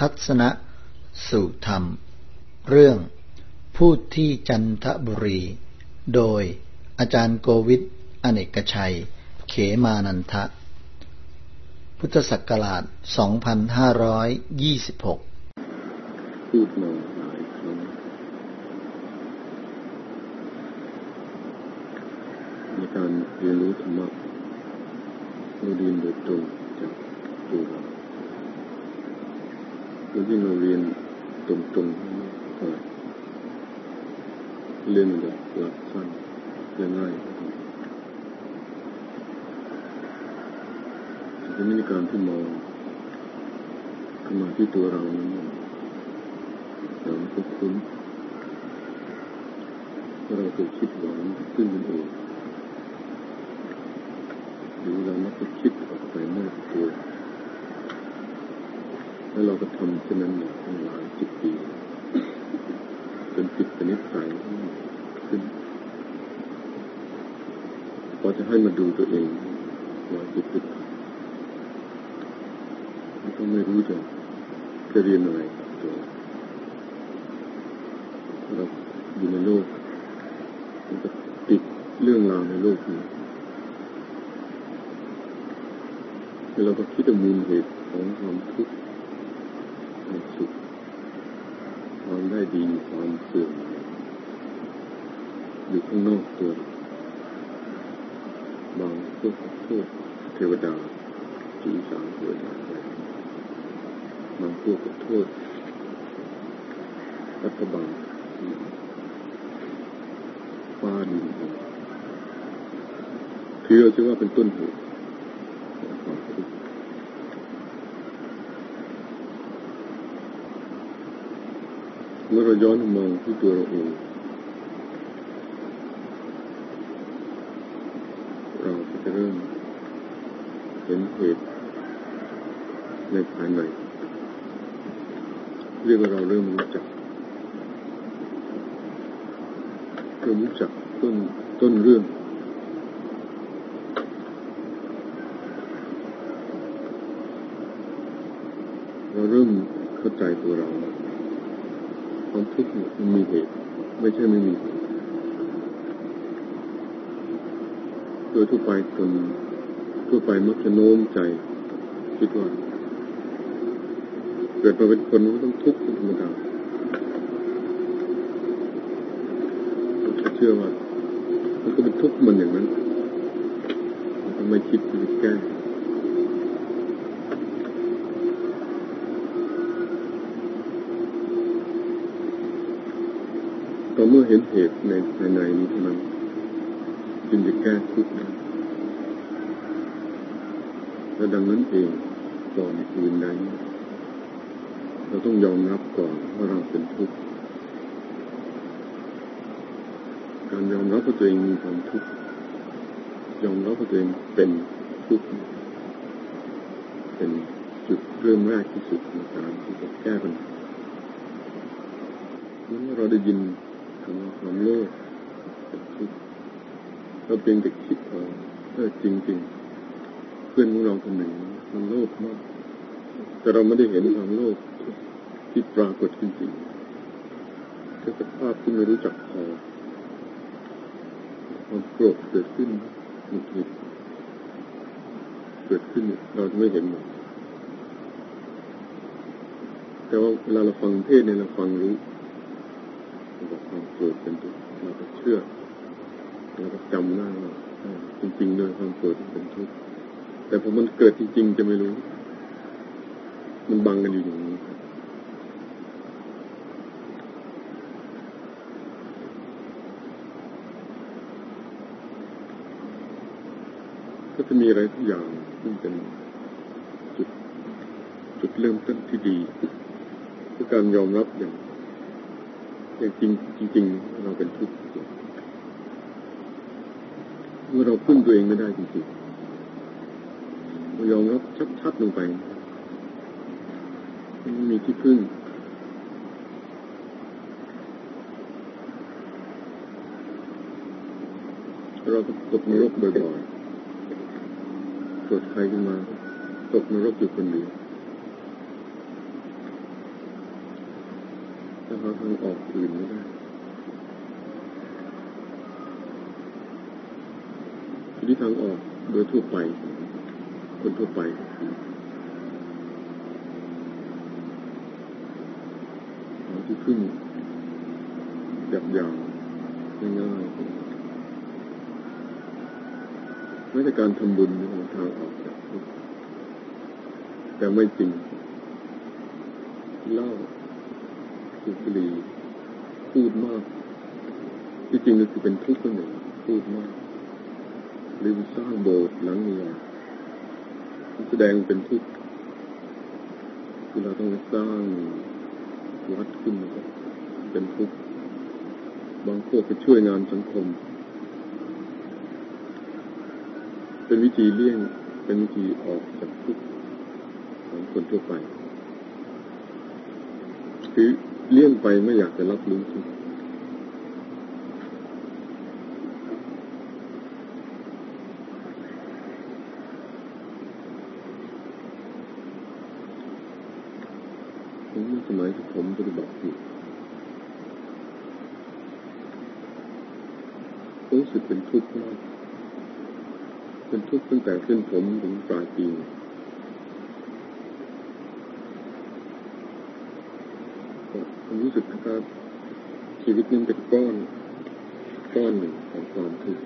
ทัศนะสู่ธรรม เรื่องพูดที่จันทบุรี โดยอาจารย์โกวิทอเนกชัย เขมานันทะ พุทธศักราช 2526 พูดมาหลายครั้งในการเรียนรู้ธรรมะเราเรียนโดยตรงจากตัวเรา แล้วยิ่งเราเรียนตรงๆก็เรียนแบบหลักสั้นง่ายจะไม่มีการที่มองเข้ามาที่ตัวเรานั้นเราก็คุ้นเราเคยคิดหวังขึ้นเป็นเองหรือเรามักจะคิดออกไปนอกตัว แล้วเราก็ทำเช่นนั้นมาหลายสิบปีจนติดเป็นนิสัยขึ้นพอจะให้มาดูตัวเองว่าจิตติดแล้วก็ไม่รู้จะจะเรียนอะไรกับตัวเราอยู่ในโลกมันก็ติดเรื่องราวในโลกนี้เราก็คิดถึงมูลเหตุของความทุกข์ ความสุขความได้ดีความเสื่อมอยู่ข้างนอกตัวบางพวกโทษเทวดาจีสามเทวดาบางพวกโทษรัฐบาลฟ้าดินคือเราจะว่าเป็นต้นเหตุ เมื่อเราย้อนมองที่ตัวเราเองเราก็จะเริ่มเห็นเหตุในภายในเรียกว่าเราเริ่มรู้จักเริ่มรู้จักต้นต้นเรื่องเราเริ่มเข้าใจตัวเรา ความทุกข์มันมีเหตุ ไม่ใช่ไม่มีเหตุโดยทั่วไปคนทั่วไปมักจะโน้มใจ คิดว่า เกิดมาเป็นคนต้องทุกข์ธรรมดาเชื่อว่า มันก็เป็นทุกข์มันอย่างนั้นมันไมคิดจะแก้ เมื่อเห็นเหตุในภายในนี้เท่านั้นจึงจะแก้ทุกข์ได้และดังนั้นเองก่อนอื่นใดเราต้องยอมรับก่อนว่าเราเป็นทุกข์การยอมรับว่าตัวเองมีความทุกข์ยอมรับว่าตัวเองเป็นทุกข์เป็นจุดเริ่มแรกที่สุดในการที่จะแก้ปัญหาเมื่อเราได้ยิน คำว่ามโลภเป็นทุกข์เราเพียงแต่คิดเอาเออจริงๆ เพื่อนของเราคนหนึ่ง มันโลภมาก แต่เราไม่ได้เห็นความโลภที่ปรากฏจริงๆแค่สภาพที่ไม่รู้จักพอความโกรธเกิดขึ้นหงุดหงิดเกิดขึ้นเราไม่เห็นมันแต่ว่าเวลาเราฟังเทศเนี่ยเราฟังรู้ บอกความโกรธเป็นทุกข์เราก็เชื่อเราก็จำได้ว่าจริงๆเลยความโกรธเป็นทุกข์แต่พอมันเกิดจริงๆจะไม่รู้ มันบังกันอยู่อย่างนี้ก็จะมีอะไรทุกอย่างซึ่งเป็นจุดจุดเริ่มต้นที่ดีคือการยอมรับอย่าง จริงจริงเราเป็นทุกข์เมื่อเราพึ่งตัวเองไม่ได้จริงๆเรายอมรับชัดๆลงไปไม่มีที่พึ่งเราก็ตกนรกบ่อยๆเกิดใครขึ้นมา ตกนรกอยู่คนเดียว จะ หาทางออกอื่นไม่ได้ที่ทางออกโดยทั่วไป คนทั่วไปหาที่ขึ้นหยาบยาวง่ายๆไม่ใช่การทำบุญในทางออกแต่ไม่จริงเล่า สุบุรีพูดมาก ที่จริงก็คือเป็นทุกข์ตัวหนึ่งพูดมากหรือสร้างโบสถ์หลังนี้แสดงเป็นทุกข์ที่เราต้องสร้างวัดขึ้นมาเป็นทุกข์บางพวกไปช่วยงานสังคม เป็นวิธีเลี่ยง เป็นวิธีออกจากทุกข์ของคนทั่วไปคือ เลี่ยงไปไม่อยากจะรับรู้ทุกข์ผมสมัยที่ผมปฏิบัติอยู่รู้สึกเป็นทุกข์มากเป็นทุกข์ตั้งแต่ขึ้นผมถึงปลายปี ผมรู้สึกว่าชีวิตนี้เป็นก้อนก้อนหนึ่งของความทุกข์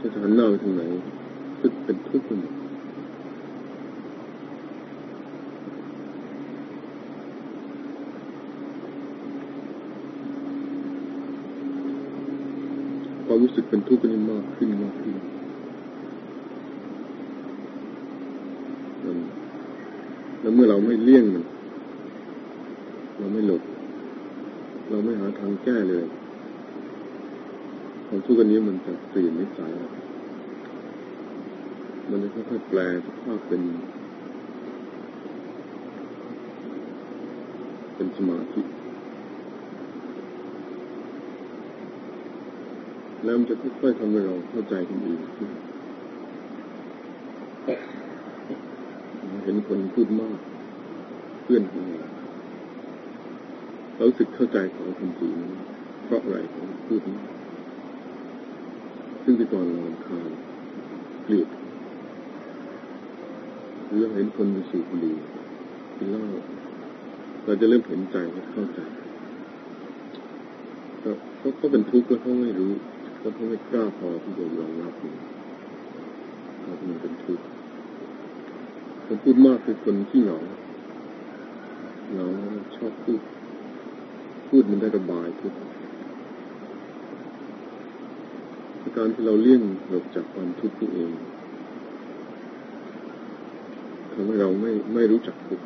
จะหันหน้าไปทางไหนรู้สึกเป็นทุกข์หมดความรู้สึกเป็นทุกข์นี่มากขึ้นมากขึ้นแล้ว เมื่อเราไม่เลี่ยงมันเราไม่หลบ เราไม่หาทางแก้เลยความทุกข์อันนี้มันจะเปลี่ยนนิสัยมันจะค่อยๆแปลสภาพเป็น เป็นสมาธิแล้วมันจะค่อยๆทำให้เราเข้าใจกันเองขึ้น เห็นคนพูดมาก เพื่อนของเราเราสึกเข้าใจเขาจริงๆเพราะอะไรเขาพูดมากซึ่งที่ก่อนเราคานเกลียดหรือเห็นคนมีสูบบุหรี่กินเหล้าเราจะเริ่มเห็นใจและเข้าใจเขาเขาเป็นทุกข์แล้วเขาไม่รู้เขาไม่กล้าพอที่จะยอมรับมันเขาเป็นทุกข์ คนพูดมากคือคนที่เหงาเหงาชอบพูด พูดมันได้ระบายทุกการที่เราเลี่ยงหลบจากความทุกข์นี่เองทำให้เราไม่ไม่รู้จักทุกข์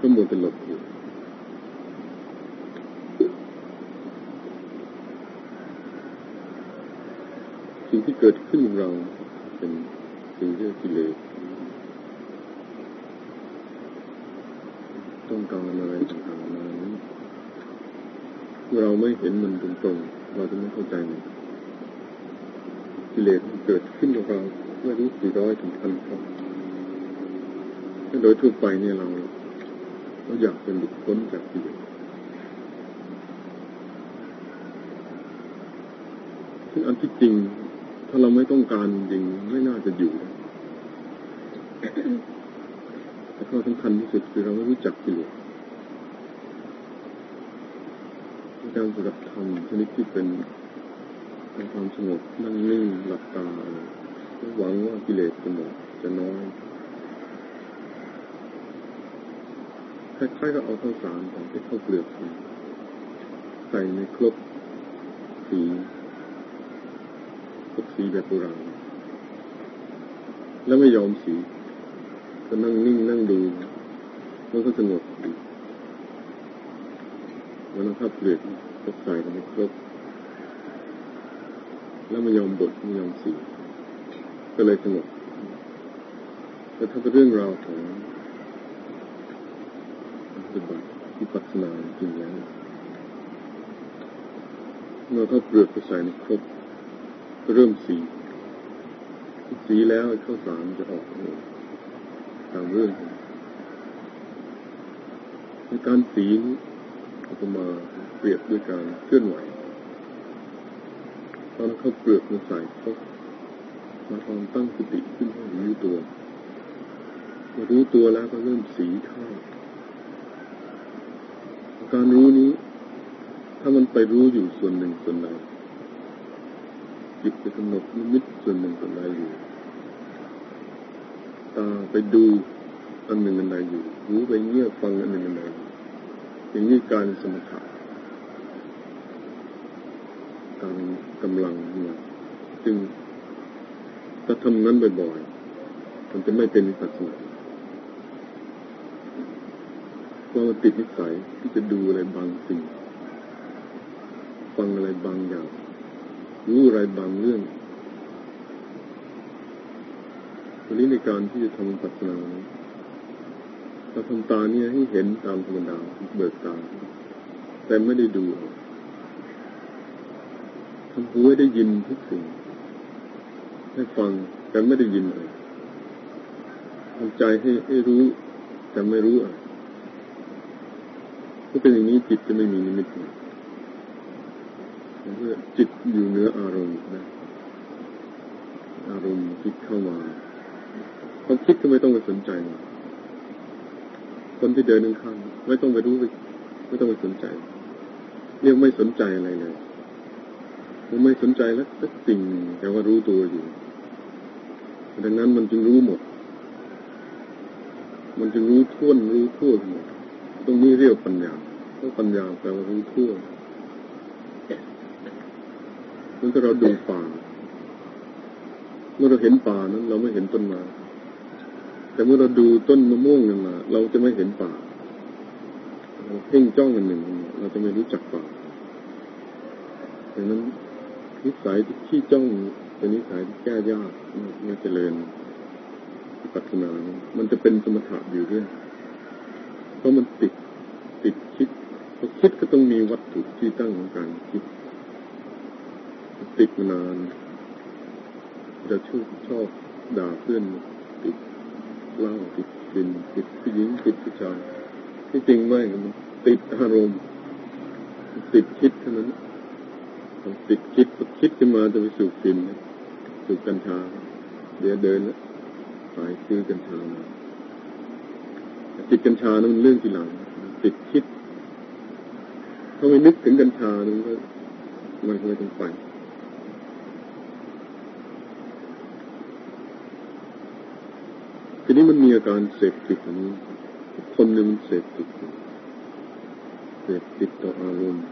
ก็มัวแต่หลบอยู่สิ่งที่เกิดขึ้นเราเป็นสิ่งที่กิเลส ต้องการอะไรต่างๆนานี้เราไม่เห็นมันตรงๆเราจะไม่เข้าใจมันกิเลสเกิดขึ้นกับเราไม่รู้กี่ร้อยถึงพันครั้งโดยทั่วไปเนี่ยเราเราอยากเป็นหลุดพ้นจากกิเลสซึ่งอันที่จริง ถ้าเราไม่ต้องการจริงไม่น่าจะอยู่ ข้อสำคัญที่สุดคือเราไม่รู้จักกิเลสการปฏิบัติธรรมชนิดที่เป็นเป็นความสงบนั่งนิ่งหลับตาหวังว่ากิเลสจะหมดจะน้อยคล้ายๆกับเอาข้าวสารของที่ข้าวเปลือกใส่ในครกสีครกสีแบบโบราณแล้วไม่ยอมสี ก็นั่งนิ่งนั่งดู มันก็สงบมันต้องข้าเปลือกก็ใส่ในครกแล้วไม่ยอมบดไม่ยอมสีก็เลยสงบแต่ถ้าเป็นเรื่องราวของปฏิบัติที่ปัสนาจริงแล้วเราถ้าเปลือกไปใส่ในครบก็เริ่มสีสีแล้วข้าวสารจะออกเอง ตามเรื่องในการสีนี้ก็มาเปรียบด้วยการเคลื่อนไหวตอนเขาเปลือกมาใส่เขามาตอนตั้งสติขึ้นให้รู้ตัวมารู้ตัวแล้วก็เริ่มสีข้าการรู้นี้ ถ้ามันไปรู้อยู่ส่วนหนึ่งส่วนใดจิตไปกำหนดนิมิตส่วนหนึ่งส่วนใดอยู่ ไปดูอันหนึ่งอันใดอยู่หูไปเงี่ยฟังอันหนึ่งอันใดอย่างนี้การสมถะการกำลังเนี่ยจึงถ้าทำนั้นบ่อยๆมันจะไม่เป็นวิปัสสนาเพราะมันติดนิสัยที่จะดูอะไรบางสิ่ง ฟังอะไรบางอย่างรู้อะไรบางเรื่อง วันนี้ในการที่จะทำปัสนาเราทำตาเนี่ยให้เห็นตามธรรมดาเบิกตา แต่ไม่ได้ดูทำหูให้ได้ยินทุกสิ่งให้ฟังแต่ไม่ได้ยินอะไรทำใจให้ให้รู้แต่ไม่รู้อะไรถ้าเป็นอย่างนี้จิตจะไม่มีนิมิตเมื่อจิตอยู่เนื้ออารมณ์นะอารมณ์คิดเข้ามา ความคิดก็ไม่ต้องไปสนใจคนที่เดินข้างไม่ต้องไปรู้ไม่ต้องไปสนใจเรียกไม่สนใจอะไรเลยมันไม่สนใจแล้วสักสิ่งแต่ว่ารู้ตัวอยู่ ดังนั้นมันจึงรู้หมด มันจึงรู้ท่วนรู้ทั่วหมดตรงนี้เรียกปัญญาเพราะปัญญาแปลว่ารู้ทั่วเมื่อเราดูป่าเมื่อเราเห็นป่านั้น เราไม่เห็นต้นไม้ แต่เมื่อเราดูต้นมะม่วงนั่นมาเราจะไม่เห็นป่าเราเพ่งจ้องอันหนึ่งเราจะไม่รู้จักป่าดังนั้นนิสัยที่จ้องเป็นนิสัยที่แก้ยากไม่เจริญปัฒนา มันจะเป็นสมถะอยู่เรื่อยเพราะมันติดติดคิดพอคิดก็ต้องมีวัตถุที่ตั้งของการคิด ติดมานานจะชอบชอบด่าเพื่อนติด เล้าติดดินติดผู้หญิงติดผู้ชายที่จริงไม่มันติดอารมณ์ติดคิดเท่านั้นติดคิดคิดขึ้นมาจะไปสูบฟินสูบกัญชา เดี๋ยวเดินแล้วไปซื้อกัญชามาติดกัญชานั้นเรื่องที่หลังติดคิดถ้าไม่นึกถึงกัญชานั้นก็มันไม่ต้องไป ทีนี้มันมีอาการเสพติดอันนี้ คนหนึ่งมันเสพติดเสพติดต่ออารมณ์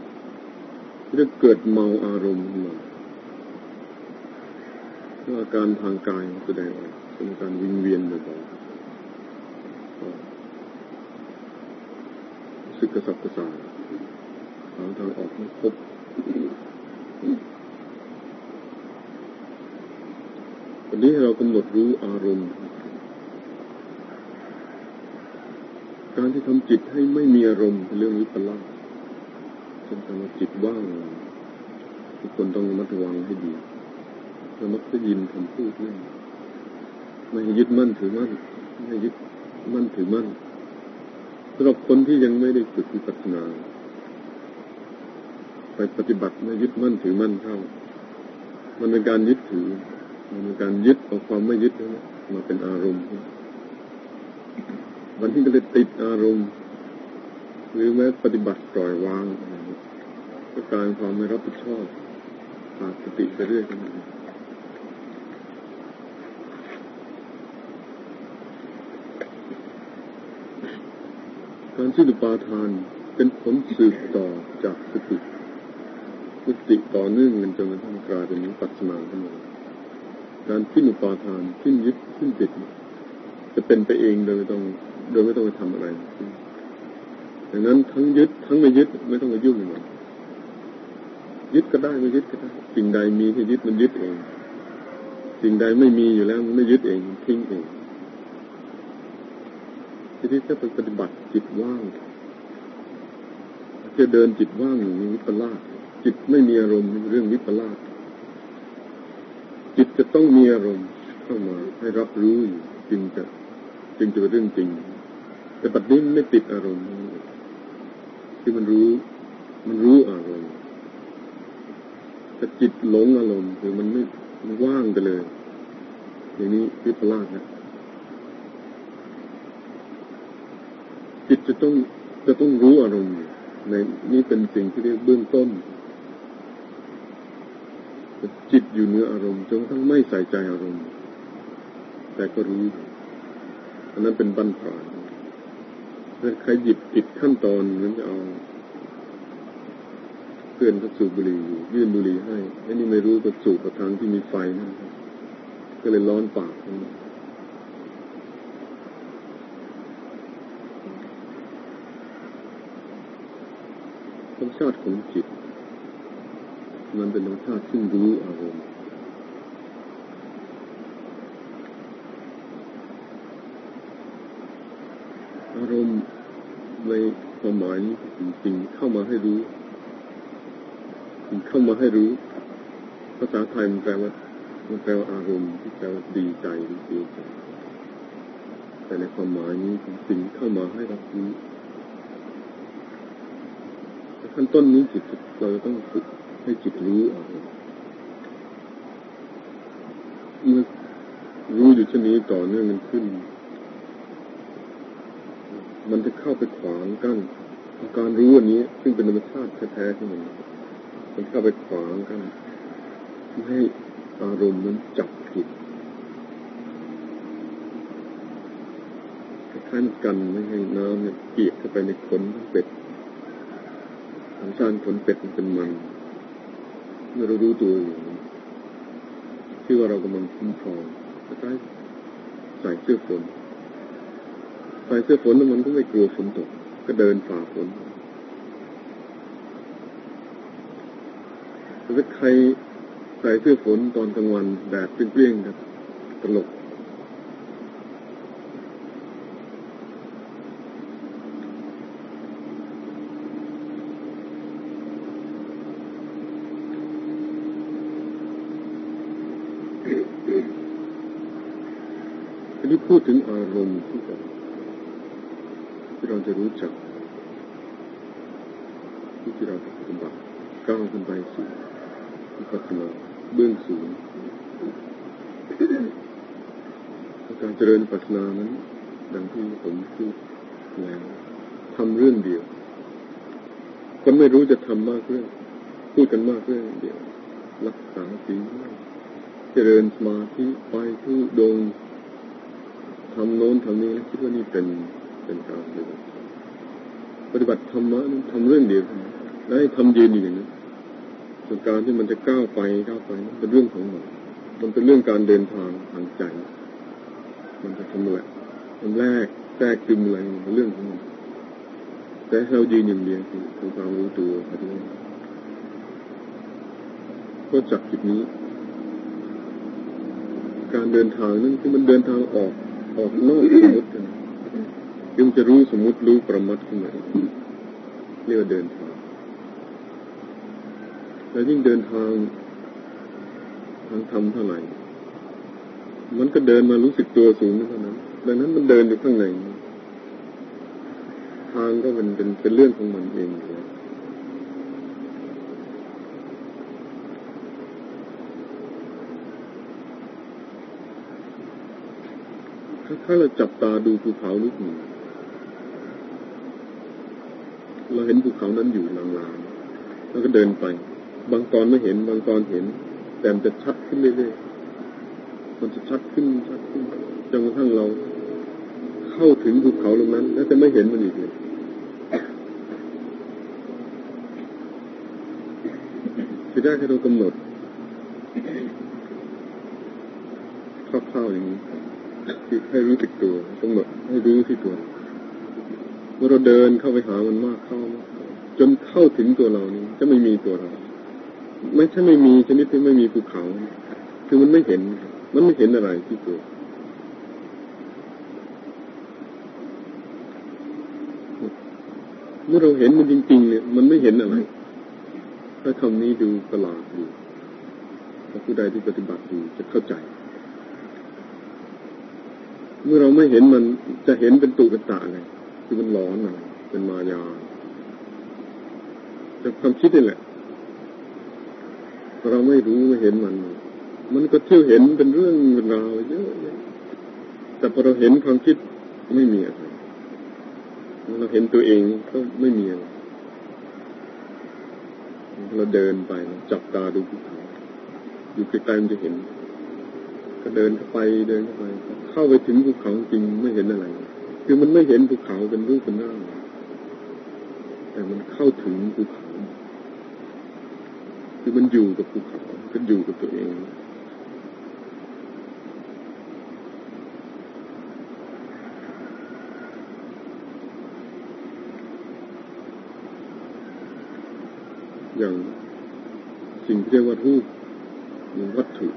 จะเกิดเมาอารมณ์ขึ้นมาอาการทางกายแสดงออกเป็นการวิงเวียนบ่อยๆสึกกระสับกระส่ายหาทางออกไม่พบวันนี้เรากำหนดรู้อารมณ์ การที่ทำจิตให้ไม่มีอารมณ์เป็นเรื่องวิปลาสเช่นคำจิตว่างทุกคนต้องระมัดระวังให้ดีรามักจะยินคำพูดนี่ไม่ยึดมั่นถือมั่นไม่ยึดมั่นถือมั่นสำหรับคนที่ยังไม่ได้ฝึกวิปัสสนา ไปปฏิบัติไม่ยึดมั่นถือมั่นเข้า มันเป็นการยึดถือ มันเป็นการยึดเอาความไม่ยึดนั้นมาเป็นอารมณ์ วันที่ก็เลยติดอารมณ์ หรือแม้ปฏิบัติปล่อยวางก็กลายความไม่รับผิดชอบขาดสติไปเรื่อยกันการสิ้นปาทานเป็นผลสืบต่อจากสติสติต่อเนื่องกันจนกระทั่งกลายเป็นปัจนาขึ้นมาการสิ้นอุปาทานสิ้นยึดสิ้นติด จะเป็นไปเองโดยไม่ต้อง โดยไม่ต้องไปทำอะไรดังนั้นทั้งยึดทั้งไม่ยึดไม่ต้องไปยุ่งมันยึดก็ได้ไม่ยึดก็ได้สิ่งใดมีให้ยึดมันยึดเอง สิ่งใดไม่มีอยู่แล้วมันไม่ยึดเองทิ้งเองทีนี้ถ้าไปปฏิบัติจิตว่างจะเดินจิตว่างอย่างนี้วิปลาสจิตไม่มีอารมณ์เรื่องวิปลาสจิตจะต้องมีอารมณ์เข้ามาให้รับรู้อยู่จึงจะจึงจะเป็นเรื่องจริง แต่ปัจจุบันไม่ติดอารมณ์ที่มันรู้ มันรู้อารมณ์แต่จิตหลงอารมณ์คือมันไม่มันว่างไปเลย อย่างนี้วิปลาสนะจิตจะต้องจะต้องรู้อารมณ์ในนี่เป็นสิ่งที่เรียกเบื้องต้น จิตอยู่เหนืออารมณ์จนทั้งไม่ใส่ใจอารมณ์ แต่ก็รู้อันนั้นเป็นบั้นปลายถ้า ใครหยิบผิดขั้นตอนมันจะเอาเพื่อนก็สูบบุหรี่ยื่นบุหรี่ให้ไอ้นี่ไม่รู้ก็สูบกับทางที่มีไฟนั่นก็เลยร้อนปากธรรมชาติของจิต มันเป็นธรรมชาติที่รู้อารมณ์ อารมณ์ในความหมายจริงๆเข้ามาให้รู้เข้ามาให้รู้ ภาษาไทยมันแปลว่ามันแปลว่าอารมณ์ที่แปลว่าดีใจหรือเสียใจแต่ในความหมายนี้สิ่งเข้ามาให้รับรู้ขั้นต้นนี้จิตเราต้องฝึกให้จิตรู้อารมณ์เมื่อรู้อยู่เช่นนี้ต่อเนื่องกันขึ้น มันจะเข้าไปขวางกั้นการรู้อันนี้ ซึ่งเป็นธรรมชาติแท้ๆที่มันมันเข้าไปขวางกันไม่ให้อารมณ์นั้นจับผิดคล้ายๆกันไม่ให้น้ำเนี่ยเปียกเข้าไปในขนเป็ดทางชานขนเป็ดมันเป็นมันเมื่อเรารู้ตัวอยู่ที่ว่าเรากำลังคุ้มครองคล้ใส่เสื้อฝน ใส่เสื้อฝนแล้วมันก็ไม่กลัวฝนตก ก็เดินฝ่าฝนถ้าใครใส่เสื้อฝนตอนกลางวันแดดเปรี้ยงๆครับตลกอันนี้พูดถึงอารมณ์ที่เรา ที่เราจะรู้จักที่เราจะปฏิบัติก้าวขึ้นไปสู่วิปัสสนาเบื้องสูงการเจริญปัสนานั้น ดังที่ผมพูดแล้วทำเรื่องเดียวคนไม่รู้จะทำมากเรื่อง พูดกันมากเรื่องเดียว รักษาศีลเจริญสมาธิไปทุดงทำโน้นทำนี้แล้วคิดว่านี่เป็น เป็นการปฏิบัติปฏิบัติธรรมะนั้นทำเรื่องเดียวแล้วให้ทำยืนอย่างนี้ส่วนการที่มันจะก้าวไปก้าวไปเป็นเรื่องของมันมันเป็นเรื่องการเดินทางทางใจ มันจะทำอะไรมันแรกแทรกซึมอะไรเป็นเรื่องของมันแต่เรายืนอย่างเดียวคือความรู้ตัวไปด้วยก็จับจุดนี้ การเดินทางนั้นที่มันเดินทางออกออกนอกสมมติ จึงจะรู้สมมติรู้ประมัดขึ้นมาเรียกว่าเดินทาง แล้วยิ่งเดินทางทางธรรมเท่าไหร่ มันก็เดินมารู้สึกตัวสูงเท่านั้น ดังนั้นมันเดินอยู่ข้างในทางก็เป็นเป็นเป็นเรื่องของมันเองถ้าเราจับตาดูภูเขาลูกหนึ่ง เราเห็นภูเขานั้นอยู่ลางๆแล้วก็เดินไป บางตอนไม่เห็น บางตอนเห็น แต่มันจะชัดขึ้นเรื่อยๆมันจะชัดขึ้นชัดขึ้นจนกระทั่งเราเข้าถึงภูเขาตรงนั้น แล้วจะไม่เห็นมันอีกเลยคือได้แค่เรากำหนดคร่าวๆอย่างนี้ให้รู้สึกตัวกำหนดให้รู้ที่ตัว เมื่อเราเดินเข้าไปหามันมากเข้า จนเข้าถึงตัวเรานี้จะไม่มีตัวเรา ไม่ใช่ไม่มีชนิดที่ไม่มีภูเขา คือมันไม่เห็น มันไม่เห็นอะไรที่ตัวเมื่อเราเห็นมันจริง ๆ เนี่ย มันไม่เห็นอะไรถ้าคำนี้ดูประหลาดอยู่ถ้าผู้ใดที่ปฏิบัติอยู่จะเข้าใจ เมื่อเราไม่เห็นมันจะเห็นเป็นตุเป็นตาเลย คือมันร้อนน่อยเป็นมายาจากความคิดนี่แหละเราไม่รู้ไม่เห็นมัน มันก็เที่ยวเห็นเป็นเรื่องราวเยอะแต่พอเราเห็นความคิดไม่มีอะไรเราเห็นตัวเองก็ไม่มีอะไรเราเดินไปจับตาดูภูเขาอยู่ใกล้ๆมันจะเห็น ก็เดินเข้าไปเดินเข้าไป เข้าไปถึงภูเขาจริงไม่เห็นอะไร คือมันไม่เห็นภูเขาเป็นรูปเป็นหน้าแต่มันเข้าถึงภูเขา คือมันอยู่กับภูเขาก็อยู่กับตัวเองอย่างสิ่งที่เรียกว่ารูปหรือวัตถุ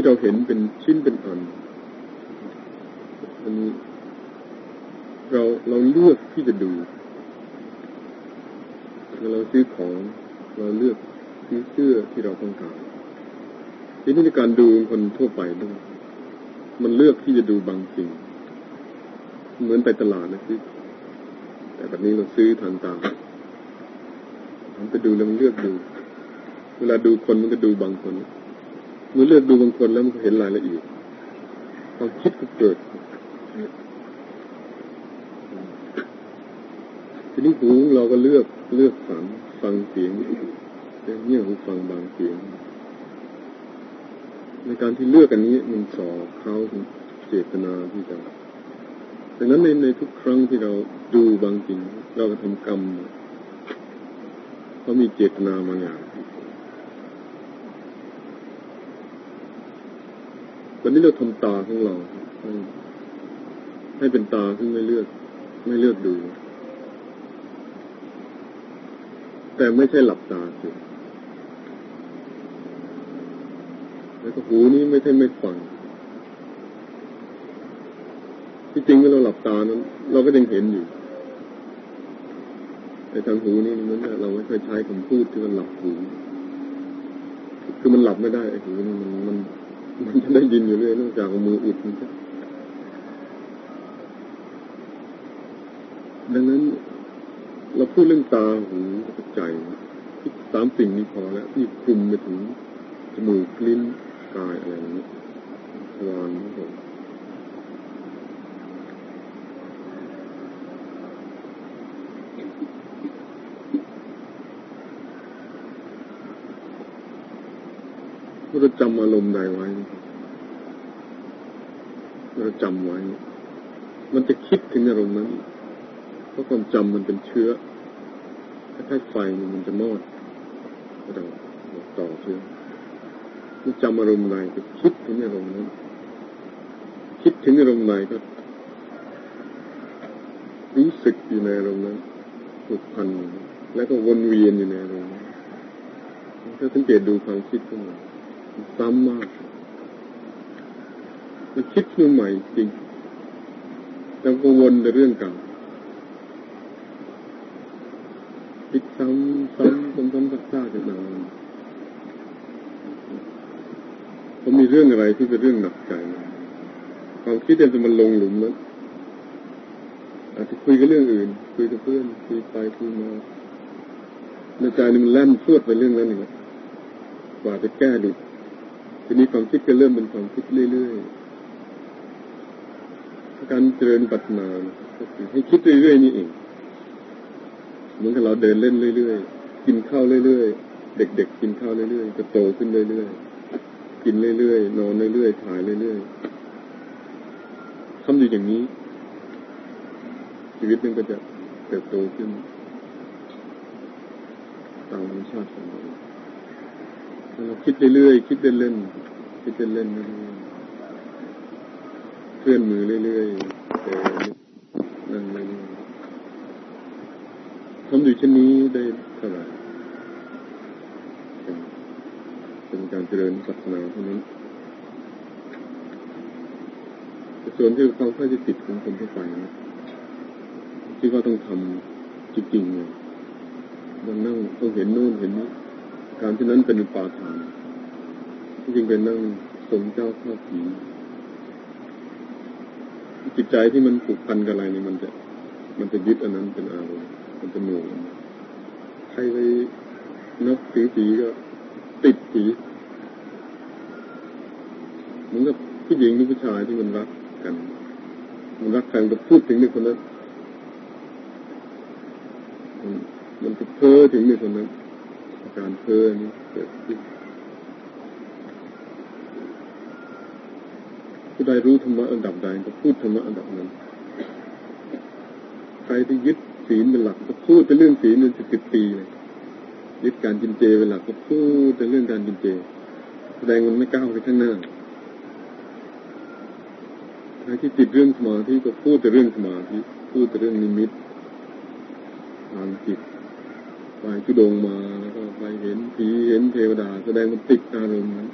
ที่เราเห็นเป็นชิ้นเป็นอันอันนี้เราเราเลือกที่จะดูเราซื้อของเราเลือกซื้อเสื้อที่เราต้องการทีนี้ในการดูคนทั่วไปด้วยมันเลือกที่จะดูบางสิ่ง เหมือนไปตลาดนะซื้อแต่แบบนี้เราซื้อทางตามันไปดูแล้วมันเลือกดู เวลาดูคนมันก็ดูบางคน เมื่อเลือกดูบางคนแล้วมันก็เห็นรายละเอียดความคิดก็เกิดทีนี้หูเราก็เลือกเลือกฟังฟังเสียงเงี่ยหูฟังบางเสียง ในการที่เลือกอันนี้มันสอเขาเจตนาที่จะดังนั้นในในทุกครั้งที่เราดูบางสิ่งเราก็ทำกรรมเขามีเจตนาบางอย่าง วันนี้เราทำตาของเราให้ให้เป็นตาที่ไม่เลือก ไม่เลือกดู แต่ไม่ใช่หลับตาสิแล้วก็หูนี้ไม่ใช่ไม่ฟังที่จริงเมื่อเราหลับตานั้น เราก็ยังเห็นอยู่ แต่ทางหูนี่มันเราไม่เคยใช้คำพูดที่มันหลับหู คือมันหลับไม่ได้ไอ้หูนี่มันมัน มันจะได้ยินอยู่เรื่อยนอกจากเอามืออุดมันดังนั้นเราพูดเรื่องตาหูใจที่สามสิ่งนี้พอแล้วที่คลุมไปถึงจมูกลิ้นกายอะไรอย่างนี้ทวารทั้งหมด เราจำอารมณ์ใดไว้เราจำไว้ มันจะคิดถึงอารมณ์นั้น เพราะความจำมันเป็นเชื้อถ้าไฟมันจะมอดเราต่อเชื้อมันจำอารมณ์ใดก็คิดถึงอารมณ์นั้น คิดถึงอารมณ์ใดก็ รู้สึกอยู่ในอารมณ์นั้นผูกพันแล้วก็วนเวียนอยู่ในอารมณ์นั้นถ้าสังเกตดูความคิดขึ้นมา ซ้ำมากมันคิดเรื่องใหม่จริงแล้วก็วนแต่เรื่องเก่าคิดซ้ำซ้ำซ้ำซ้ำซักซากกันมาเขามีเรื่องอะไรที่เป็นเรื่องหนักใจความคิดเนี่ยจะมันลงหลุมนั้นอาจจะคุยกับเรื่องอื่น คุยกับเพื่อนคุยไปคุยมาในใจนี่มันแล่นพวดไปเรื่องนั้นเองกว่าจะแก้ดิ ทีนี้ความคิดก็เริ่มเป็นความคิดเรื่อยๆ การเจริญปัจนาก็คือให้คิดเรื่อยๆนี่เอง เหมือนกับเราเดินเล่นเรื่อยๆ กินข้าวเรื่อยๆ เด็กๆ กินข้าวเรื่อยๆ จะโตขึ้นเรื่อยๆ กินเรื่อยๆ นอนเรื่อยๆ ถ่ายเรื่อยๆทำอยู่อย่างนี้ ชีวิตมันก็จะเติบโตขึ้นตามธรรมชาติของเราเรา คิดเรื่อยๆคิดเล่นๆคิดเล่นๆเรื่อยๆเคลื่อนมือเรื่อยๆแต่นั่งเรื่อยๆทำอยู่เช่นนี้ได้เท่าไหร่เป็นการเจริญศาสนาเท่านั้นส่วนที่ความเข้าใจผิดของคนทั่วไปนะที่ว่าต้องทำจริงๆเนี่ยมันนั่งต้องเห็นโน่นเห็นนี้ การที่นั้นเป็นปาทานจริงเป็นนั่งสมเจ้าข้าผีจิตใจที่มันผูกพันกับอะไรนี่มันจะ มันจะยึดอันนั้นเป็นอารมณ์มันจะหน่วงใครไปนับถือผีก็ติดผีเหมือนกับผู้หญิงหรือผู้ชายที่มันรักกัน มันรักกันก็พูดถึงในคนนั้นมันจะเพ้อถึงในคนนั้น การเพ้อนี้เกิดขึ้นผู้ใดรู้ธรรมะอันดับใดก็พูดธรรมะอันดับนั้น ใครที่ยึดศีลเป็นหลักก็พูดแต่เรื่องศีลเป็นสิบสิบปีเลยยึดการกินเจเป็นหลักก็พูดแต่เรื่องการกินเจ แสดงมันไม่ก้าวไปข้างหน้าใครที่ติดเรื่องสมาธิก็พูดแต่เรื่องสมาธิพูดแต่เรื่องนิมิตทางจิตไปจุดงมา ไปเห็นผีเห็นเทวดาแสดงมันติดอารมณ์นั้น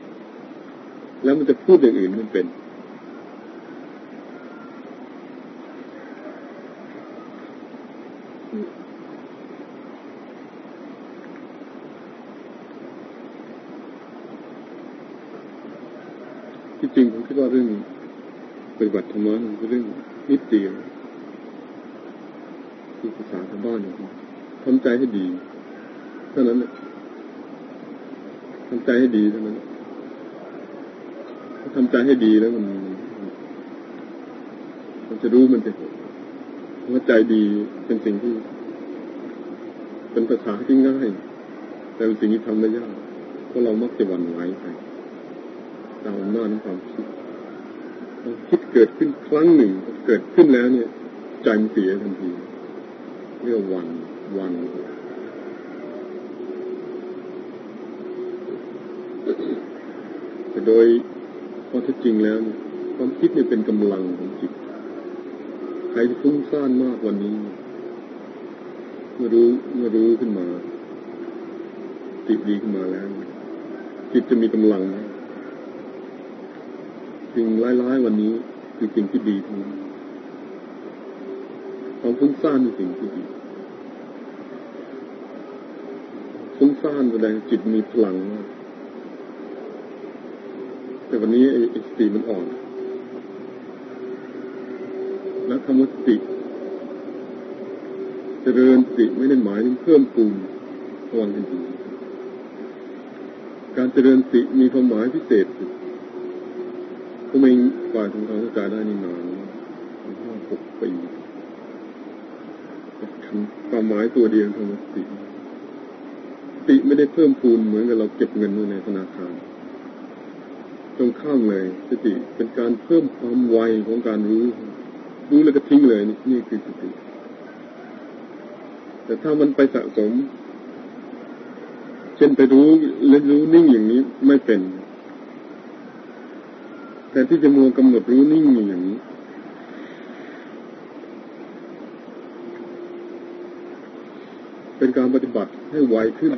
แล้วมันจะพูดอย่างอื่นมันเป็น ที่จริงผมคิดว่าเรื่องปฏิบัติธรรมะมันเป็นเรื่องนิดเดียวที่ภาษาชาวบ้านเนี่ยทำใจให้ดีเท่านั้นแหละ ทำใจให้ดีเท่านั้นถ้าทำใจให้ดีแล้วมัน มันจะรู้มันจะเห็นว่าใจดีเป็นสิ่งที่ เป็นภาษาที่ง่ายแต่เป็นสิ่งที่ทำได้ยากเพราะเรามักจะหวั่นไหวไปตามอำนาจของความคิดความคิดเกิดขึ้นครั้งหนึ่งเกิดขึ้นแล้วเนี่ย ใจมันเสียทันทีเรียกวันวัน แต่โดยพอที่จริงแล้วความคิดเนี่ยเป็นกำลังของจิต ใครที่ฟุ้งซ่านมากวันนี้ เมื่อรู้เมื่อรู้ขึ้นมาจิตดีขึ้นมาแล้ว จิตจะมีกำลังสิ่งร้ายๆวันนี้คือสิ่งที่ดีทั้งความฟุ้งซ่านเป็นสิ่งที่ดีฟุ้งซ่านแสดงจิตมีพลังมาก แต่วันนี้ไอ้สติมันอ่อน และคำว่าสติเจริญสติไม่ได้หมายถึงเพิ่มปูนพลังทันทีการเจริญสติมีความหมายพิเศษผมเองกว่าทำความเข้าใจได้นี่นานห้าหกปีความหมายตัวเดียวคำว่าสติติไม่ได้เพิ่มพูนเหมือนกับเราเก็บเงินไว้ในธนาคาร ตรงข้ามเลย สติเป็นการเพิ่มความไวของการรู้ รู้แล้วก็ทิ้งเลยนี่นี่คือสติ แต่ถ้ามันไปสะสม เช่นไปรู้เล่นรู้นิ่งอย่างนี้ไม่เป็น แต่ที่จะมัวกำหนดรู้นิ่งอย่างนี้เป็นการปฏิบัติให้ไวขึ้น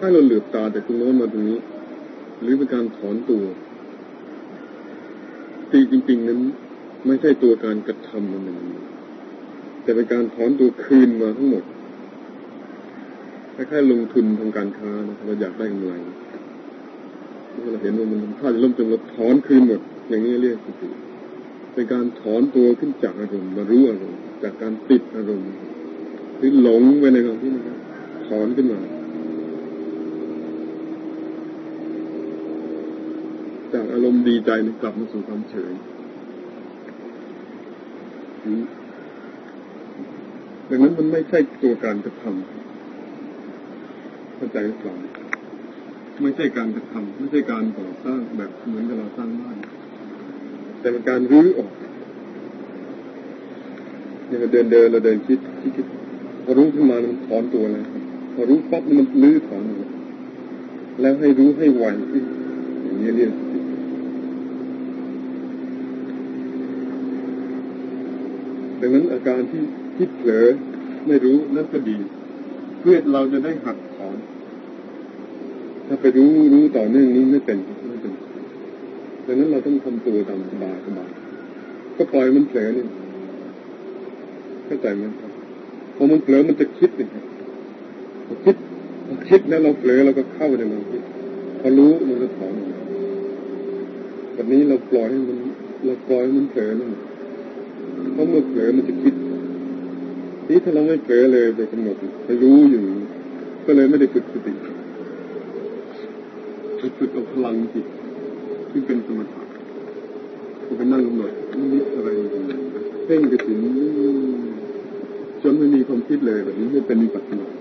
ล้ายๆเราเหลือบตาแต่ตรงโน้นมาตรงนี้ หรือเป็นการถอนตัวตีจริง ๆ นั้นไม่ใช่ตัวการกระทำมันแต่เป็นการถอนตัวคืนมาทั้งหมดคล้ายๆลงทุนทางการค้านะเราอยากได้กำไรเราเห็นว่ามันถ้าจะล่มจนเราถอนคืนหมด อย่างนี้เรียกสติเป็นการถอนตัวขึ้นจากอารมณ์มารู้อารมณ์จากการติดอารมณ์หรือหลงไปในความที่นะครับถอนขึ้นมา จากอารมณ์ดีใจกลับมาสู่ความเฉยดังนั้นมันไม่ใช่ตัวการกระทำเข้าใจหรือเปล่าไม่ใช่การกระทำไม่ใช่การก่อสร้างแบบเหมือนกับเราสร้างบ้าน แต่เป็นการรื้อออกอย่างเราเดินเดินเราเดินคิดคิดพอรู้ขึ้นมามันถอนตัวเลยพอรู้ปั๊บมันลื้อถอนแล้วให้รู้ให้ไวอย่างนี้เรียก ดังนั้นอาการที่ที่เผลอไม่รู้นั่นก็ดี เพื่อเราจะได้หักถอนถ้าไปรู้รู้ต่อเนื่องนี้ไม่เป็นไม่เป็นดังนั้นเราต้องทำตัวตามสบายสบายก็ปล่อยมันเผลอนี่เข้าใจไหมครับพอมันเผลอมันจะคิดนี่คิดคิดแล้วเราเผลอเราก็เข้าในมันคิดพอรู้มันก็ถอนแบบนี้เราปล่อยให้มันเราปล่อยให้มันเผลอนั่ เพราะเมื่อเผลอมันจะคิดนี่ถ้าเราไม่เผลอเลยไปกำหนดไปรู้อยู่ ก็เลยไม่ได้ฝึกสติไปฝึกเอาพลังจิตที่เป็นสมถะไปนั่งกำหนดนิดอะไรเพ่งกระสินจนไม่มีความคิดเลยแบบนี้ไม่เป็นมีปัจจัย